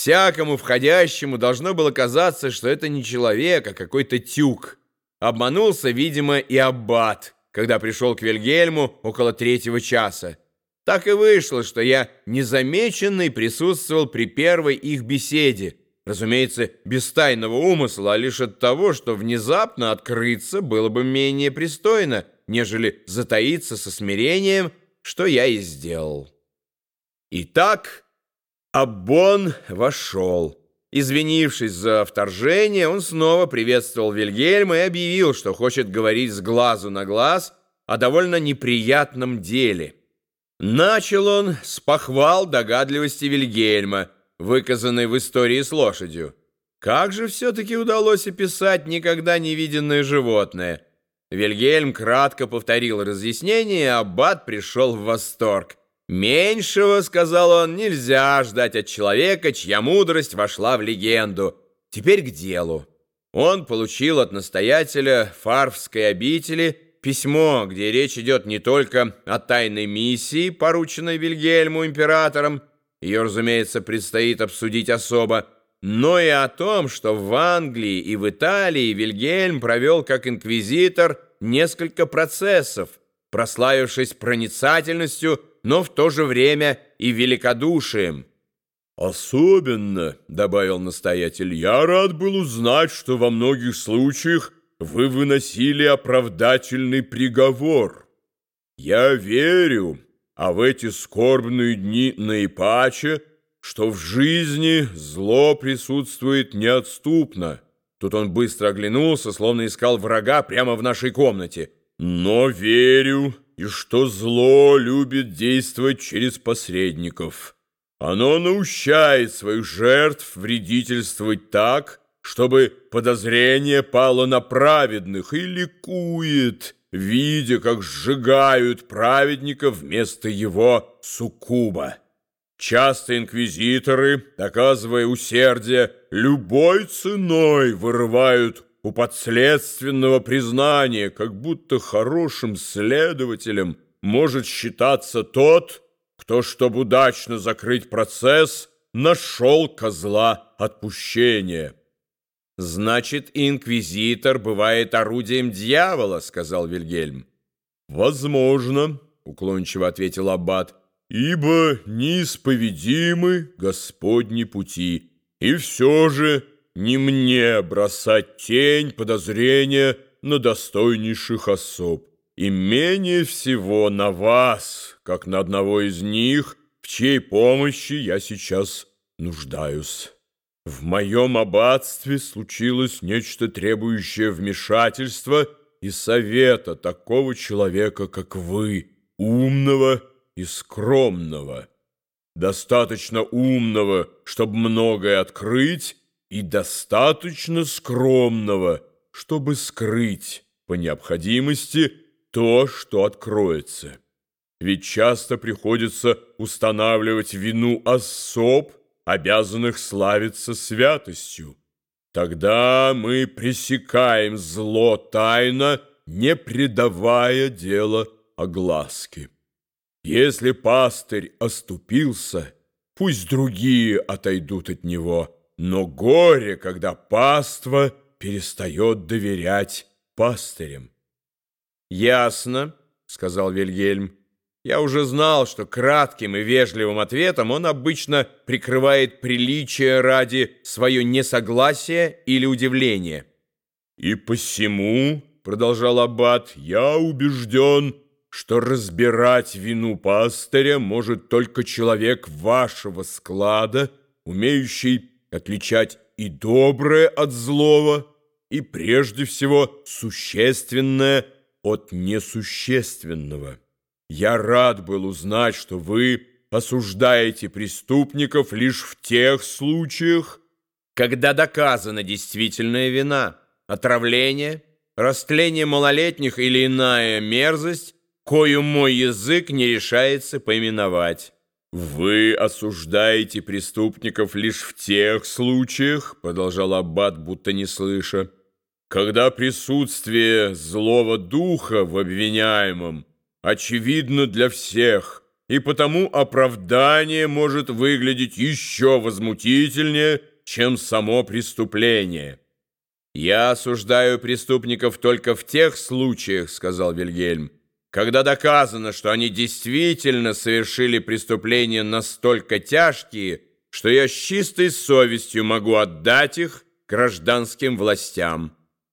Всякому входящему должно было казаться, что это не человек, а какой-то тюк. Обманулся, видимо, и аббат, когда пришел к Вильгельму около третьего часа. Так и вышло, что я незамеченный присутствовал при первой их беседе, разумеется, без тайного умысла, а лишь от того, что внезапно открыться было бы менее пристойно, нежели затаиться со смирением, что я и сделал. Итак, Аббон вошел. Извинившись за вторжение, он снова приветствовал Вильгельма и объявил, что хочет говорить с глазу на глаз о довольно неприятном деле. Начал он с похвал догадливости Вильгельма, выказанной в истории с лошадью. Как же все-таки удалось описать никогда не виденное животное? Вильгельм кратко повторил разъяснение, и Аббат пришел в восторг. «Меньшего, — сказал он, — нельзя ждать от человека, чья мудрость вошла в легенду. Теперь к делу». Он получил от настоятеля Фарвской обители письмо, где речь идет не только о тайной миссии, порученной Вильгельму императором, ее, разумеется, предстоит обсудить особо, но и о том, что в Англии и в Италии Вильгельм провел как инквизитор несколько процессов, прославившись проницательностью, но в то же время и великодушием. «Особенно, — добавил настоятель, — я рад был узнать, что во многих случаях вы выносили оправдательный приговор. Я верю, а в эти скорбные дни наипаче, что в жизни зло присутствует неотступно». Тут он быстро оглянулся, словно искал врага прямо в нашей комнате. «Но верю, и что зло любит действовать через посредников. Оно наущает своих жертв вредительствовать так, чтобы подозрение пало на праведных и ликует, видя, как сжигают праведника вместо его суккуба. Часто инквизиторы, доказывая усердие, любой ценой вырывают у подследственного признания, как будто хорошим следователем может считаться тот, кто, чтобы удачно закрыть процесс, нашел козла отпущения. «Значит, инквизитор бывает орудием дьявола», — сказал Вильгельм. «Возможно», — уклончиво ответил Аббат, «ибо неисповедимы Господни пути, и все же...» не мне бросать тень подозрения на достойнейших особ, и менее всего на вас, как на одного из них, в чьей помощи я сейчас нуждаюсь. В моем аббатстве случилось нечто требующее вмешательства и совета такого человека, как вы, умного и скромного. Достаточно умного, чтобы многое открыть, и достаточно скромного, чтобы скрыть по необходимости то, что откроется. Ведь часто приходится устанавливать вину особ, обязанных славиться святостью. Тогда мы пресекаем зло тайно, не предавая дело огласке. Если пастырь оступился, пусть другие отойдут от него – но горе, когда паства перестает доверять пастырям. «Ясно», — сказал Вильгельм. «Я уже знал, что кратким и вежливым ответом он обычно прикрывает приличие ради свое несогласие или удивление». «И посему, — продолжал Аббат, — я убежден, что разбирать вину пастыря может только человек вашего склада, умеющий отличать и доброе от злого, и прежде всего существенное от несущественного. Я рад был узнать, что вы осуждаете преступников лишь в тех случаях, когда доказана действительная вина, отравление, растление малолетних или иная мерзость, кою мой язык не решается поименовать. «Вы осуждаете преступников лишь в тех случаях, — продолжал Аббат, будто не слыша, — когда присутствие злого духа в обвиняемом очевидно для всех и потому оправдание может выглядеть еще возмутительнее, чем само преступление. «Я осуждаю преступников только в тех случаях, — сказал Вильгельм, — когда доказано, что они действительно совершили преступления настолько тяжкие, что я с чистой совестью могу отдать их гражданским властям».